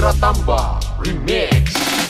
Tamba Remix.